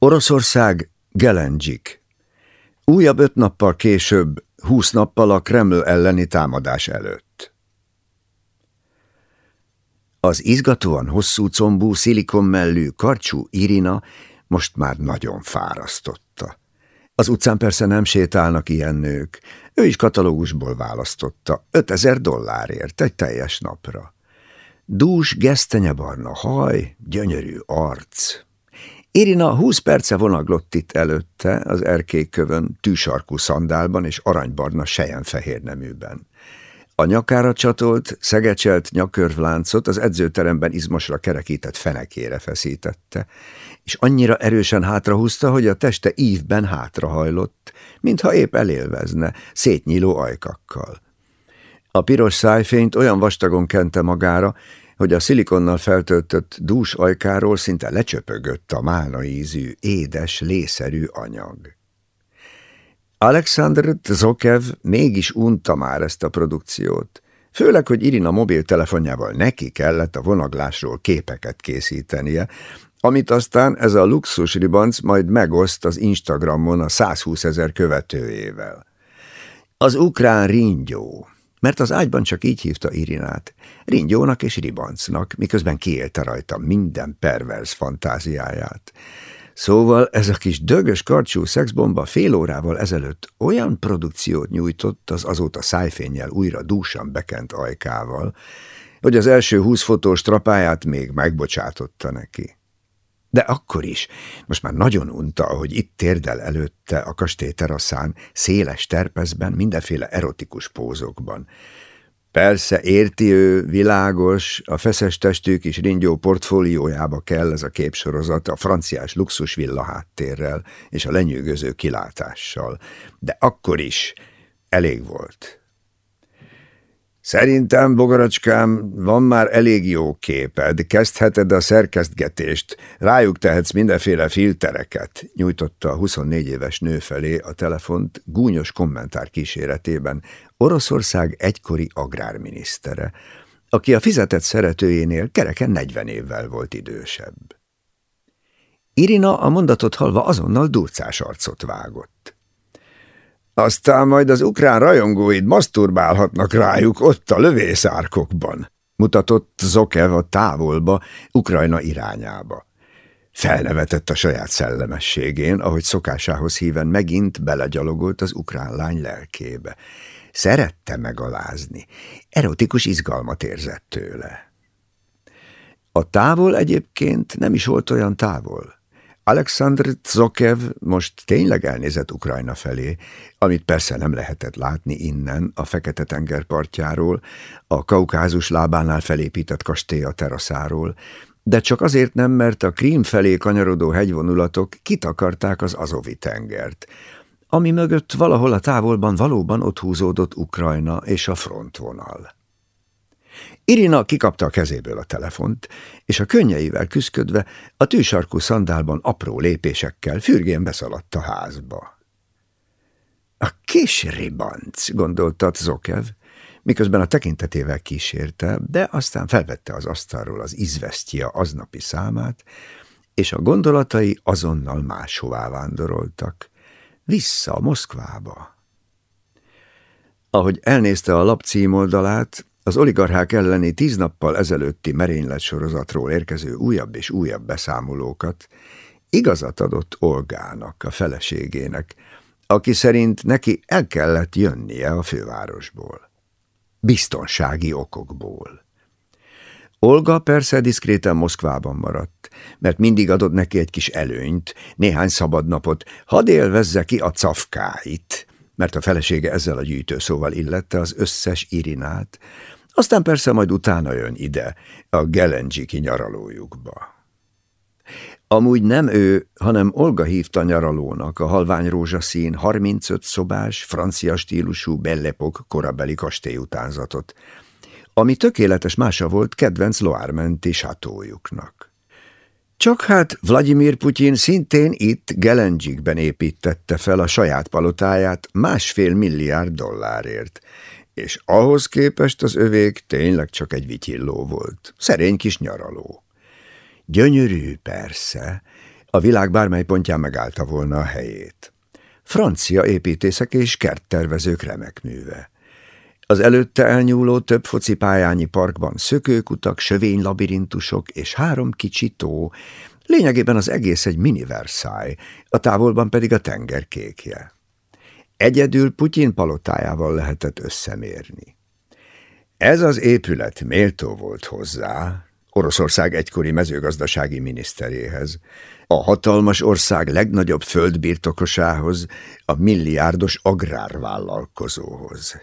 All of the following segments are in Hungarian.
Oroszország, Gelendzsik. Újabb öt nappal később, húsz nappal a Kreml elleni támadás előtt. Az izgatóan hosszú combú, szilikommellű, karcsú Irina most már nagyon fárasztotta. Az utcán persze nem sétálnak ilyen nők. Ő is katalógusból választotta. 5000 dollárért egy teljes napra. Dús, gesztenyebarna haj, gyönyörű arc. Irina húsz perce vonaglott itt előtte, az erkékövön, tűsarkú szandálban és aranybarna fehér neműben. A nyakára csatolt, szegecselt nyakörvláncot az edzőteremben izmosra kerekített fenekére feszítette, és annyira erősen hátrahúzta, hogy a teste ívben hátrahajlott, mintha épp elélvezne, szétnyíló ajkakkal. A piros szájfényt olyan vastagon kente magára, hogy a szilikonnal feltöltött dús ajkáról szinte lecsöpögött a málna ízű, édes, lészerű anyag. Alexander Zokev mégis unta már ezt a produkciót, főleg, hogy Irina mobiltelefonjával neki kellett a vonaglásról képeket készítenie, amit aztán ez a luxus ribanc majd megoszt az Instagramon a 120 ezer követőjével. Az ukrán ringyó, mert az ágyban csak így hívta Irinát, ringyónak és ribancnak, miközben kiélte rajta minden pervers fantáziáját. Szóval ez a kis dögös karcsú szexbomba fél órával ezelőtt olyan produkciót nyújtott az azóta szájfényel újra dúsan bekent ajkával, hogy az első húsz fotós trapáját még megbocsátotta neki. De akkor is, most már nagyon unta, hogy itt térdel előtte a kastély teraszán, széles terpezben, mindenféle erotikus pózokban. Persze érti ő, világos, a feszes testű kis ringyó portfóliójába kell ez a képsorozat a franciás luxusvilla háttérrel és a lenyűgöző kilátással, de akkor is elég volt. Szerintem, bogaracskám, van már elég jó képed, kezdheted a szerkesztgetést, rájuk tehetsz mindenféle filtereket, nyújtotta a 24 éves nő felé a telefont gúnyos kommentár kíséretében Oroszország egykori agrárminisztere, aki a fizetett szeretőjénél kereken 40 évvel volt idősebb. Irina a mondatot halva azonnal durcás arcot vágott. Aztán majd az ukrán rajongóid maszturbálhatnak rájuk ott a lövészárkokban, mutatott Zokev a távolba, Ukrajna irányába. Felnevetett a saját szellemességén, ahogy szokásához híven megint belegyalogolt az ukrán lány lelkébe. Szerette megalázni, erotikus izgalmat érzett tőle. A távol egyébként nem is volt olyan távol. Alexandr Zokev most tényleg elnézett Ukrajna felé, amit persze nem lehetett látni innen, a Fekete-tenger partjáról, a Kaukázus lábánál felépített kastély a teraszáról, de csak azért nem, mert a Krím felé kanyarodó hegyvonulatok kitakarták az Azovi tengert, ami mögött valahol a távolban valóban ott húzódott Ukrajna és a frontvonal. Irina kikapta a kezéből a telefont, és a könnyeivel küszködve a tűsarkú szandálban apró lépésekkel fürgén beszaladt a házba. A kis ribanc, gondolta Zokev, miközben a tekintetével kísérte, de aztán felvette az asztalról az izvesztja aznapi számát, és a gondolatai azonnal máshová vándoroltak, vissza Moszkvába. Ahogy elnézte a lap címoldalát, az oligarchák elleni tíz nappal ezelőtti merénylet sorozatról érkező újabb és újabb beszámolókat igazat adott Olgának, a feleségének, aki szerint neki el kellett jönnie a fővárosból. Biztonsági okokból. Olga persze diszkréten Moszkvában maradt, mert mindig adott neki egy kis előnyt, néhány szabadnapot, hadd élvezze ki a cafkáit, mert a felesége ezzel a gyűjtőszóval illette az összes irinát, aztán persze majd utána jön ide, a Gelendzsiki nyaralójukba. Amúgy nem ő, hanem Olga hívta nyaralónak a halvány rózsaszín, 35 szobás, francia stílusú Bellepok korabeli kastélyutánzatot, ami tökéletes mása volt kedvenc Loármenti sátójuknak. Csak hát Vladimir Putyin szintén itt Gelendzsikben építette fel a saját palotáját másfél milliárd dollárért, és ahhoz képest az övék tényleg csak egy vityilló volt, szerény kis nyaraló. Gyönyörű persze, A világ bármely pontján megállta volna a helyét. Francia építészek és kerttervezők remek műve. Az előtte elnyúló több focipályányi parkban szökőkutak, sövénylabirintusok és három kicsi tó, lényegében az egész egy mini Versailles, a távolban pedig a tenger kékje. Egyedül Putyin palotájával lehetett összemérni. Ez az épület méltó volt hozzá, Oroszország egykori mezőgazdasági miniszteréhez, a hatalmas ország legnagyobb földbirtokosához, a milliárdos agrárvállalkozóhoz.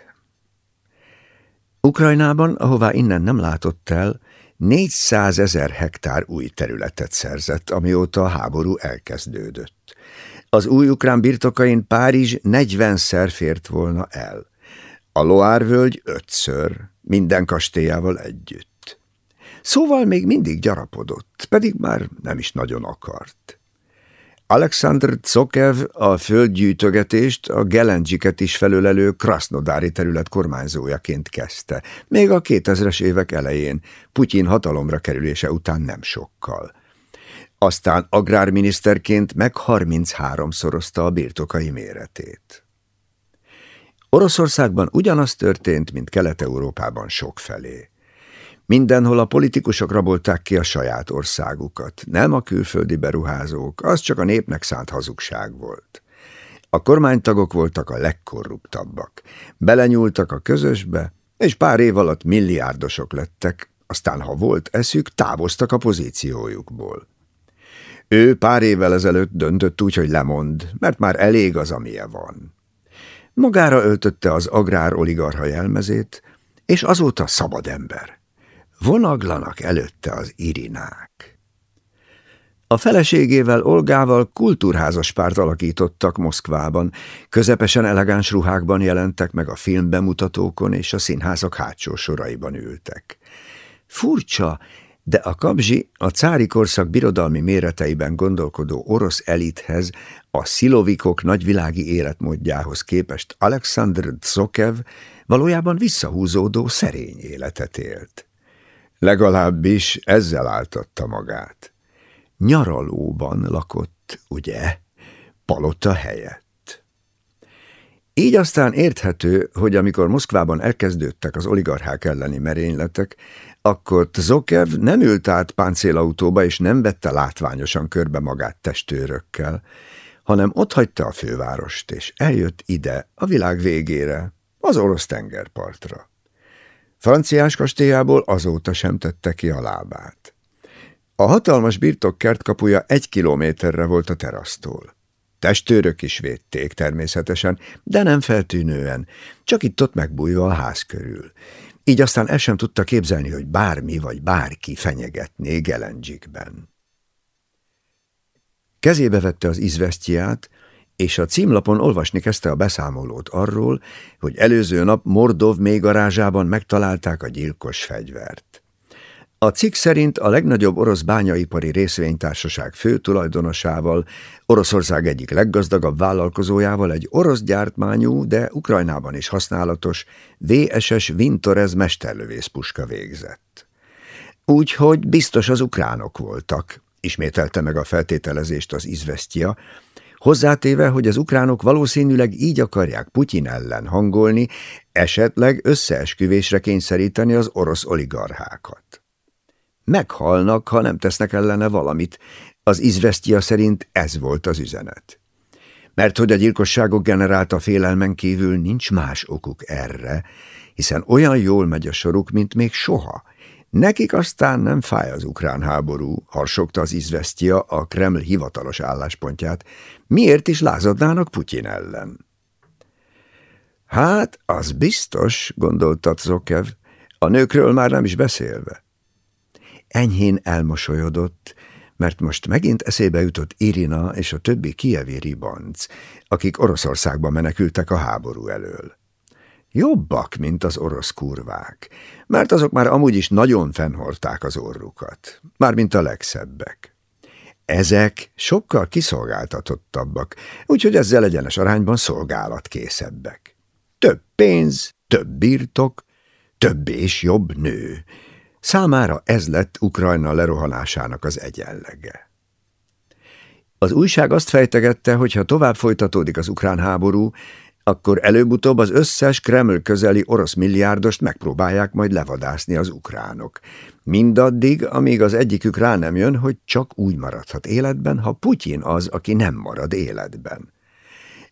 Ukrajnában, ahová innen nem látott el, 400 ezer hektár új területet szerzett, amióta a háború elkezdődött. Az új ukrán birtokain Párizs 40-szer fért volna el. A Loárvölgy ötször, minden kastélyával együtt. Szóval még mindig gyarapodott, pedig már nem is nagyon akart. Alexander Cokev a földgyűjtögetést a Gelendzsiket is felölelő Krasnodári terület kormányzójaként kezdte, még a 2000-es évek elején, Putyin hatalomra kerülése után nem sokkal. Aztán agrárminiszterként meg 33-szorozta a birtokai méretét. Oroszországban ugyanaz történt, mint Kelet-Európában sokfelé. Mindenhol a politikusok rabolták ki a saját országukat, nem a külföldi beruházók, az csak a népnek szánt hazugság volt. A kormánytagok voltak a legkorruptabbak, belenyúltak a közösbe, és pár év alatt milliárdosok lettek, aztán ha volt eszük, távoztak a pozíciójukból. Ő pár évvel ezelőtt döntött úgy, hogy lemond, mert már elég az, amilyen van. Magára öltötte az agrár oligarha jelmezét, és azóta szabad ember. Vonaglanak előtte az irinák. A feleségével, Olgával kultúrházas párt alakítottak Moszkvában, közepesen elegáns ruhákban jelentek meg a filmbemutatókon, és a színházak hátsó soraiban ültek. Furcsa, de a kabzsi a cári korszak birodalmi méreteiben gondolkodó orosz elithez, a szilovikok nagyvilági életmódjához képest Alexander Dzokev valójában visszahúzódó szerény életet élt. Legalábbis ezzel áltatta magát. Nyaralóban lakott, ugye, palota helyett. Így aztán érthető, hogy amikor Moszkvában elkezdődtek az oligarchák elleni merényletek, akkor Zokev nem ült át páncélautóba és nem vette látványosan körbe magát testőrökkel, hanem otthagyta a fővárost, és eljött ide, a világ végére, az orosz tengerpartra. Franciás kastélyából azóta sem tette ki a lábát. A hatalmas birtok kertkapuja egy kilométerre volt a terasztól. Testőrök is védték természetesen, de nem feltűnően, csak itt-ott megbújva a ház körül. Így aztán el sem tudta képzelni, hogy bármi vagy bárki fenyegetné Gelendzsikben. Kezébe vette az izvesztját, és a címlapon olvasni kezdte a beszámolót arról, hogy előző nap Mordov mélygarázsában megtalálták a gyilkos fegyvert. A cikk szerint a legnagyobb orosz bányaipari részvénytársaság fő tulajdonosával, Oroszország egyik leggazdagabb vállalkozójával egy orosz gyártmányú, de Ukrajnában is használatos VSS Vintorez mesterlövészpuska végzett. Úgyhogy biztos az ukránok voltak, ismételte meg a feltételezést az izvesztja, hozzátéve, hogy az ukránok valószínűleg így akarják Putyin ellen hangolni, esetleg összeesküvésre kényszeríteni az orosz oligarchákat. Meghalnak, ha nem tesznek ellene valamit, az izvesztia szerint ez volt az üzenet. Mert hogy a gyilkosságok generálta félelmen kívül nincs más okuk erre, hiszen olyan jól megy a soruk, mint még soha, Nekik aztán nem fáj az ukrán háború, harsogta az izvesztia a Kreml hivatalos álláspontját. Miért is lázadnának Putyin ellen? Hát, az biztos, gondolta Zokev, a nőkről már nem is beszélve. Enyhén elmosolyodott, mert most megint eszébe jutott Irina és a többi kievi ribanc, akik Oroszországba menekültek a háború elől. Jobbak, mint az orosz kurvák, mert azok már amúgy is nagyon fennhordták az orrukat, mármint a legszebbek. Ezek sokkal kiszolgáltatottabbak, úgyhogy ezzel egyenes arányban szolgálatkészebbek. Több pénz, több birtok, több és jobb nő. Számára ez lett Ukrajna lerohanásának az egyenlege. Az újság azt fejtegette, hogy ha tovább folytatódik az ukrán háború, akkor előbb-utóbb az összes Kreml közeli orosz milliárdost megpróbálják majd levadászni az ukránok. Mindaddig, amíg az egyikük rá nem jön, hogy csak úgy maradhat életben, ha Putyin az, aki nem marad életben.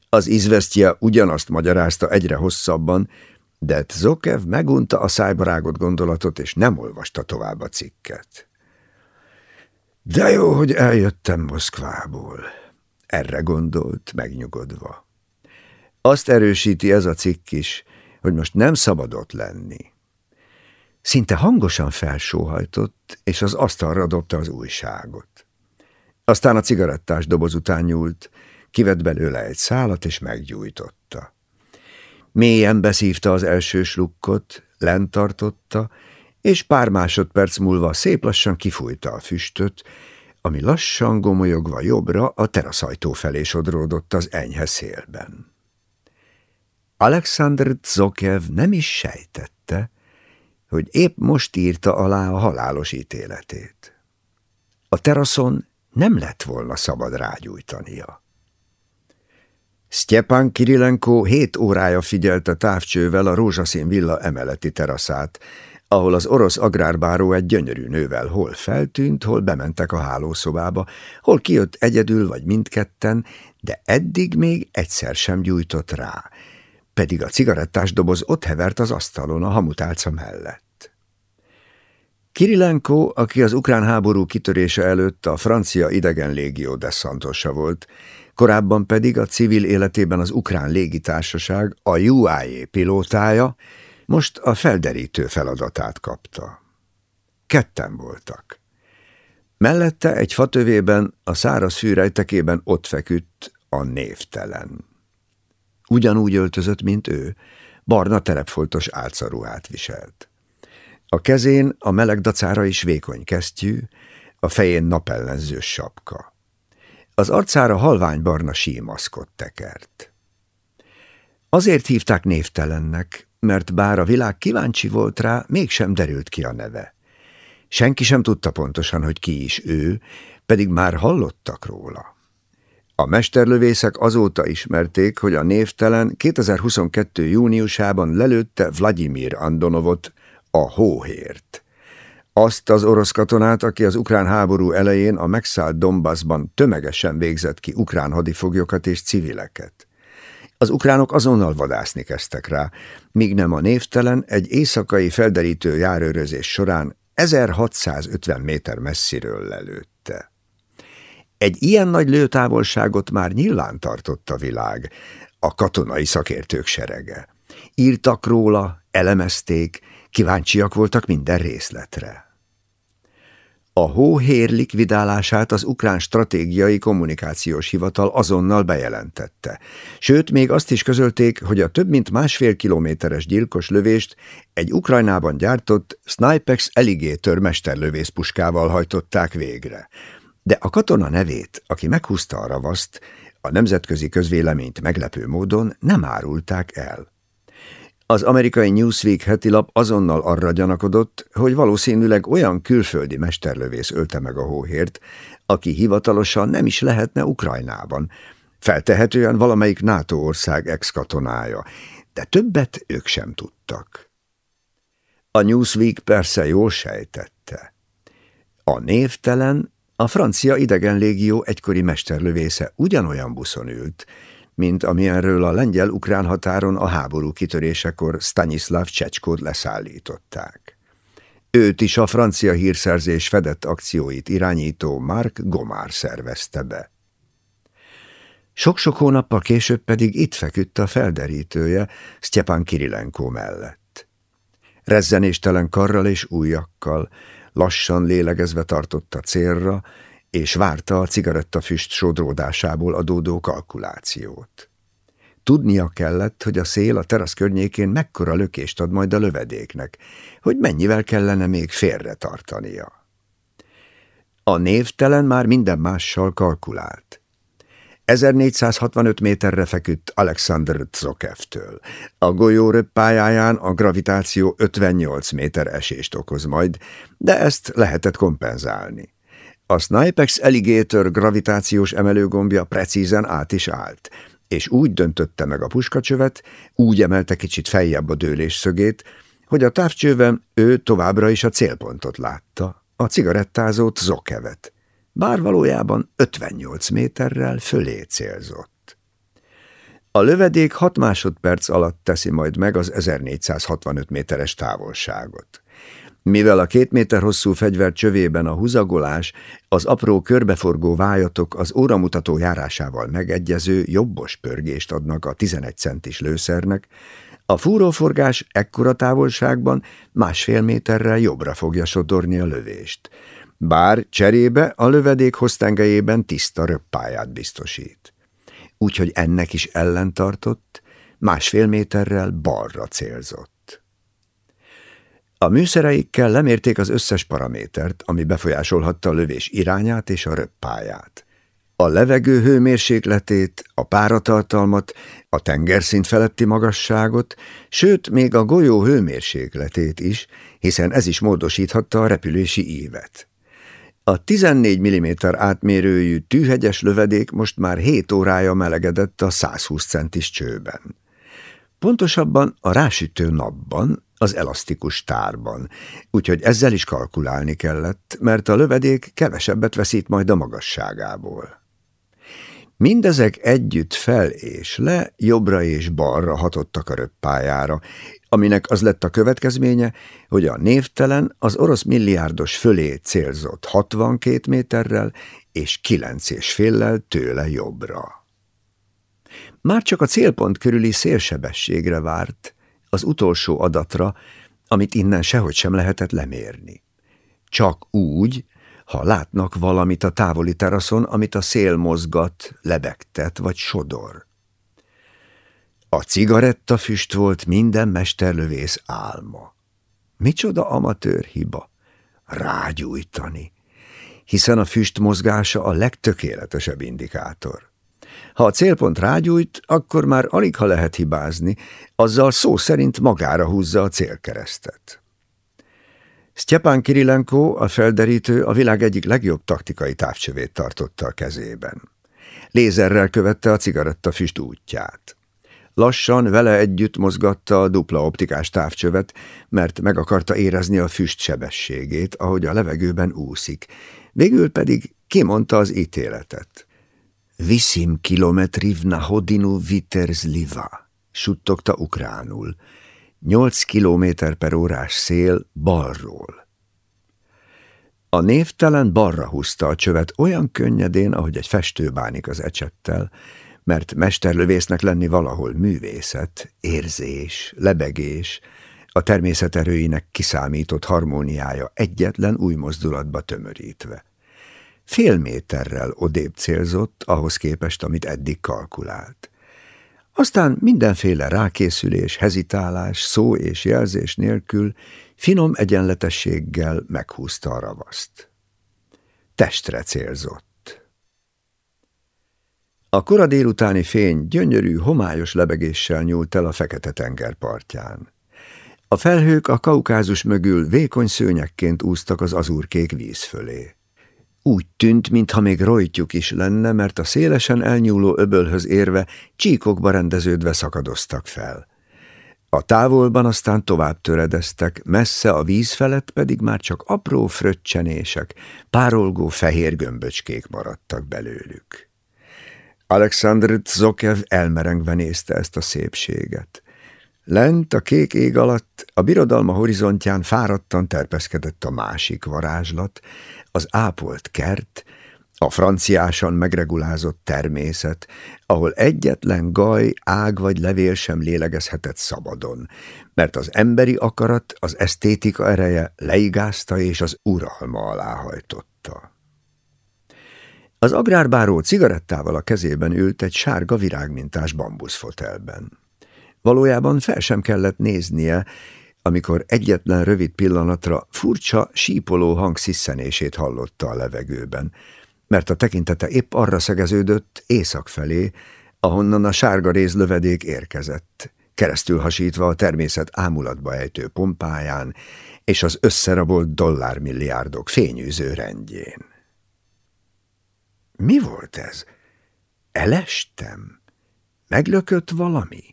Az izvesztje ugyanazt magyarázta egyre hosszabban, de Zokev megunta a szájbarágot gondolatot, és nem olvasta tovább a cikket. De jó, hogy eljöttem Moszkvából. Erre gondolt, megnyugodva. Azt erősíti ez a cikk is, hogy most nem szabadott lenni. Szinte hangosan felsóhajtott, és az asztalra dobta az újságot. Aztán a cigarettás doboz után nyúlt, kivett belőle egy szálat, és meggyújtotta. Mélyen beszívta az első slukkot, lent tartotta, és pár másodperc múlva szép lassan kifújta a füstöt, ami lassan gomolyogva jobbra a teraszajtó felé sodródott az enyhe szélben. Alexander Zokev nem is sejtette, hogy épp most írta alá a halálos ítéletét. A teraszon nem lett volna szabad rágyújtania. Sztyepan Kirilenko hét órája figyelte távcsővel a rózsaszín villa emeleti teraszát, ahol az orosz agrárbáró egy gyönyörű nővel hol feltűnt, hol bementek a hálószobába, hol kijött egyedül vagy mindketten, de eddig még egyszer sem gyújtott rá, pedig a cigarettás doboz ott hevert az asztalon a hamutálca mellett. Kirilenko, aki az ukrán háború kitörése előtt a francia idegen légió desszantosa volt, korábban pedig a civil életében az ukrán légitársaság, a UAE pilótája, most a felderítő feladatát kapta. Ketten voltak. Mellette egy fatövében, a száraz fűrejtekében ott feküdt a névtelen. Ugyanúgy öltözött, mint ő, barna terepfoltos álcaruhát viselt. A kezén a meleg dacára is vékony kesztyű, a fején napellenzős sapka. Az arcára halványbarna símaszkot tekert. Azért hívták névtelennek, mert bár a világ kíváncsi volt rá, mégsem derült ki a neve. Senki sem tudta pontosan, hogy ki is ő, pedig már hallottak róla. A mesterlövészek azóta ismerték, hogy a névtelen 2022. júniusában lelőtte Vladimir Andonovot, a hóhért. Azt az orosz katonát, aki az ukrán háború elején a megszállt Donbassban tömegesen végzett ki ukrán hadifoglyokat és civileket. Az ukránok azonnal vadászni kezdtek rá, míg nem a névtelen egy éjszakai felderítő járőrözés során 1650 méter messziről lelőtte. Egy ilyen nagy lőtávolságot már nyilván tartott a világ, a katonai szakértők serege. Írtak róla, elemezték, kíváncsiak voltak minden részletre. A hóhér likvidálását az ukrán stratégiai kommunikációs hivatal azonnal bejelentette. Sőt, még azt is közölték, hogy a több mint másfél kilométeres gyilkos lövést egy Ukrajnában gyártott Snipex Alligator mesterlövészpuskával hajtották végre. De a katona nevét, aki meghúzta a ravaszt, a nemzetközi közvéleményt meglepő módon nem árulták el. Az amerikai Newsweek heti lap azonnal arra gyanakodott, hogy valószínűleg olyan külföldi mesterlövész ölte meg a hóhért, aki hivatalosan nem is lehetne Ukrajnában, feltehetően valamelyik NATO ország ex-katonája, de többet ők sem tudtak. A Newsweek persze jól sejtette. A névtelen, a francia idegenlégió egykori mesterlövésze ugyanolyan buszon ült, mint amilyenről a lengyel-ukrán határon a háború kitörésekor Stanislav Csecskót leszállították. Őt is a francia hírszerzés fedett akcióit irányító Mark Gomár szervezte be. Sok-sok hónappal később pedig itt feküdt a felderítője Sztyepan Kirilenko mellett. Rezzenéstelen karral és újakkal, lassan lélegezve tartotta célra, és várta a cigarettafüst sodródásából adódó kalkulációt. Tudnia kellett, hogy a szél a terasz környékén mekkora lökést ad majd a lövedéknek, hogy mennyivel kellene még félre tartania. A névtelen már minden mással kalkulált. 1465 méterre feküdt Alexander Zokevtől. A golyó röppájáján a gravitáció 58 méter esést okoz majd, de ezt lehetett kompenzálni. A Snipex Alligator gravitációs emelőgombja precízen át is állt, és úgy döntötte meg a puskacsövet, úgy emelte kicsit feljebb a dőlés szögét, hogy a távcsőben ő továbbra is a célpontot látta, a cigarettázót Zokevet, bár valójában 58 méterrel fölé célzott. A lövedék 6 másodperc alatt teszi majd meg az 1465 méteres távolságot. Mivel a két méter hosszú fegyver csövében a huzagolás, az apró körbeforgó vájatok az óramutató járásával megegyező jobbos pörgést adnak a 11 centis lőszernek, a fúróforgás ekkora távolságban másfél méterrel jobbra fogja sodorni a lövést, bár cserébe a lövedék hoztengelyében tiszta röppáját biztosít. Úgyhogy ennek is ellentartott, másfél méterrel balra célzott. A műszereikkel lemérték az összes paramétert, ami befolyásolhatta a lövés irányát és a röppáját. A levegő hőmérsékletét, a páratartalmat, a tengerszint feletti magasságot, sőt, még a golyó hőmérsékletét is, hiszen ez is módosíthatta a repülési ívet. A 14 mm átmérőjű tűhegyes lövedék most már 7 órája melegedett a 120 centis csőben. Pontosabban a rásütő napban, az elasztikus tárban, úgyhogy ezzel is kalkulálni kellett, mert a lövedék kevesebbet veszít majd a magasságából. Mindezek együtt fel és le, jobbra és balra hatottak a röppájára, aminek az lett a következménye, hogy a névtelen az orosz milliárdos fölé célzott 62 méterrel és 9 és féllel tőle jobbra. Már csak a célpont körüli szélsebességre várt, az utolsó adatra, amit innen sehogy sem lehetett lemérni. Csak úgy, ha látnak valamit a távoli teraszon, amit a szél mozgat, lebegtet vagy sodor. A cigaretta füst volt minden mesterlövész álma. Micsoda amatőr hiba? Rágyújtani, hiszen a füst mozgása a legtökéletesebb indikátor. Ha a célpont rágyújt, akkor már alig ha lehet hibázni, azzal szó szerint magára húzza a célkeresztet. Sztyepán Kirilenko, a felderítő, a világ egyik legjobb taktikai távcsövét tartotta a kezében. Lézerrel követte a cigarettafüst útját. Lassan vele együtt mozgatta a dupla optikás távcsövet, mert meg akarta érezni a füst sebességét, ahogy a levegőben úszik. Végül pedig kimondta az ítéletet. Viszim kilometriv na hodinu viterzliva, suttogta ukránul. Nyolc kilométer per órás szél balról. A névtelen balra húzta a csövet olyan könnyedén, ahogy egy festő bánik az ecsettel, mert mesterlövésznek lenni valahol művészet, érzés, lebegés, a természet erőinek kiszámított harmóniája egyetlen új mozdulatba tömörítve. Fél méterrel odébb célzott, ahhoz képest, amit eddig kalkulált. Aztán mindenféle rákészülés, hezitálás, szó és jelzés nélkül finom egyenletességgel meghúzta a ravaszt. Testre célzott. A kora délutáni fény gyönyörű, homályos lebegéssel nyúlt el a fekete tenger partján. A felhők a kaukázus mögül vékony szőnyekként úztak az azurkék víz fölé. Úgy tűnt, mintha még rojtjuk is lenne, mert a szélesen elnyúló öbölhöz érve csíkokba rendeződve szakadoztak fel. A távolban aztán tovább töredeztek, messze a víz felett pedig már csak apró fröccsenések, párolgó fehér gömböcskék maradtak belőlük. Alexandr Zokev elmerengve nézte ezt a szépséget. Lent a kék ég alatt, a birodalma horizontján fáradtan terpeszkedett a másik varázslat, az ápolt kert, a franciásan megregulázott természet, ahol egyetlen gaj, ág vagy levél sem lélegezhetett szabadon, mert az emberi akarat az esztétika ereje leigázta és az uralma alá hajtotta. Az agrárbáró cigarettával a kezében ült egy sárga virágmintás bambuszfotelben. Valójában fel sem kellett néznie, amikor egyetlen rövid pillanatra furcsa, sípoló hang sziszenését hallotta a levegőben, mert a tekintete épp arra szegeződött észak felé, ahonnan a sárga rézlövedék érkezett, keresztül hasítva a természet ámulatba ejtő pompáján és az összerabolt dollármilliárdok fényűző rendjén. Mi volt ez? Elestem? Meglökött valami?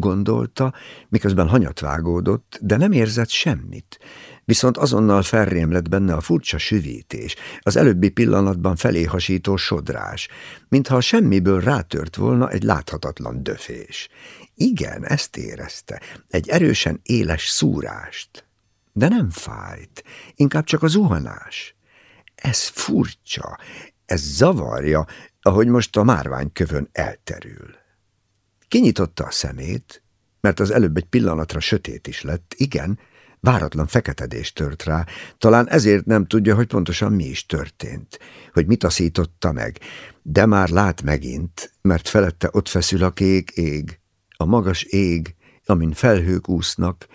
Gondolta, miközben hanyat vágódott, de nem érzett semmit. Viszont azonnal felrém lett benne a furcsa süvítés, az előbbi pillanatban felé hasító sodrás, mintha semmiből rátört volna egy láthatatlan döfés. Igen, ezt érezte, egy erősen éles szúrást. De nem fájt, inkább csak a zuhanás. Ez furcsa, ez zavarja, ahogy most a márványkövön elterül. Kinyitotta a szemét, mert az előbb egy pillanatra sötét is lett, igen, váratlan feketedés tört rá, talán ezért nem tudja, hogy pontosan mi is történt, hogy mit aszította meg, de már lát megint, mert felette ott feszül a kék ég, a magas ég, amin felhők úsznak,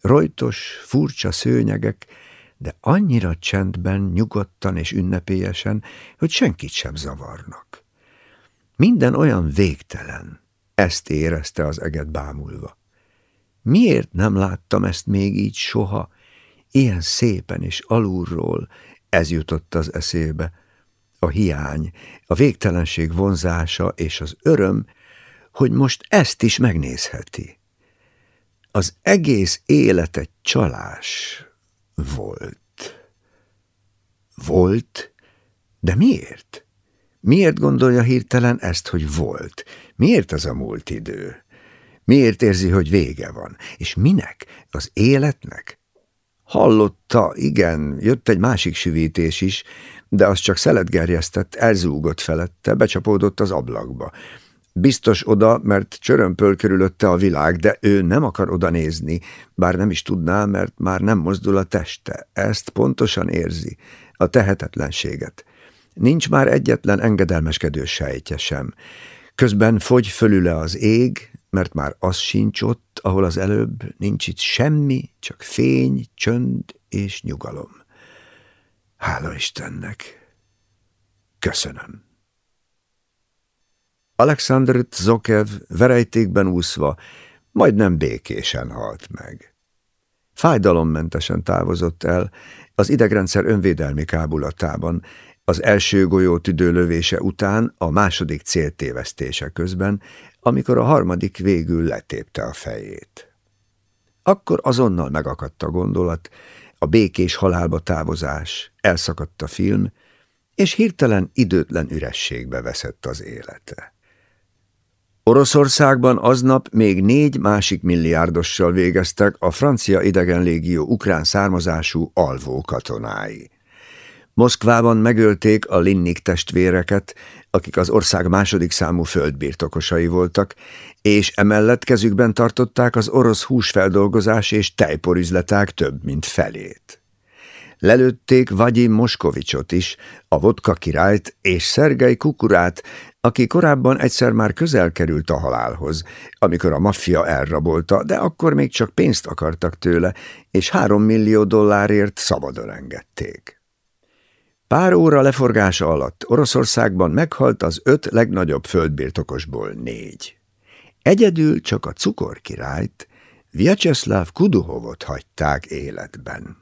rojtos, furcsa szőnyegek, de annyira csendben, nyugodtan és ünnepélyesen, hogy senkit sem zavarnak. Minden olyan végtelen, ezt érezte az eget bámulva. Miért nem láttam ezt még így soha, ilyen szépen és alulról, ez jutott az eszébe. A hiány, a végtelenség vonzása és az öröm, hogy most ezt is megnézheti. Az egész élet egy csalás volt. Volt? De miért? Miért gondolja hirtelen ezt, hogy volt? Miért az a múlt idő? Miért érzi, hogy vége van? És minek? Az életnek? Hallotta, igen, jött egy másik süvítés is, de az csak szeletgerjesztett, elzúgott felette, becsapódott az ablakba. Biztos oda, mert csörömpöl körülötte a világ, de ő nem akar oda nézni, bár nem is tudná, mert már nem mozdul a teste. Ezt pontosan érzi, a tehetetlenséget. Nincs már egyetlen engedelmeskedő sejtje sem. Közben fogy fölüle az ég, mert már az sincs ott, ahol az előbb nincs itt semmi, csak fény, csönd és nyugalom. Hála Istennek! Köszönöm! Alexander Zokev verejtékben úszva majdnem békésen halt meg. Fájdalommentesen távozott el az idegrendszer önvédelmi kábulatában, az első golyó tüdőlövése után a második céltévesztése közben, amikor a harmadik végül letépte a fejét. Akkor azonnal megakadt a gondolat, a békés halálba távozás, elszakadt a film, és hirtelen időtlen ürességbe veszett az élete. Oroszországban aznap még négy másik milliárdossal végeztek a francia idegenlégió ukrán származású alvó katonái. Moszkvában megölték a Linnik testvéreket, akik az ország második számú földbirtokosai voltak, és emellett kezükben tartották az orosz húsfeldolgozás és tejporüzleták több mint felét. Lelőtték Vagyim Moskovicsot is, a vodka királyt és Szergei Kukurát, aki korábban egyszer már közel került a halálhoz, amikor a maffia elrabolta, de akkor még csak pénzt akartak tőle, és három millió dollárért szabadon engedték. Pár óra leforgása alatt Oroszországban meghalt az öt legnagyobb földbirtokosból négy. Egyedül csak a cukorkirályt, Vyacheslav Kuduhovot hagyták életben.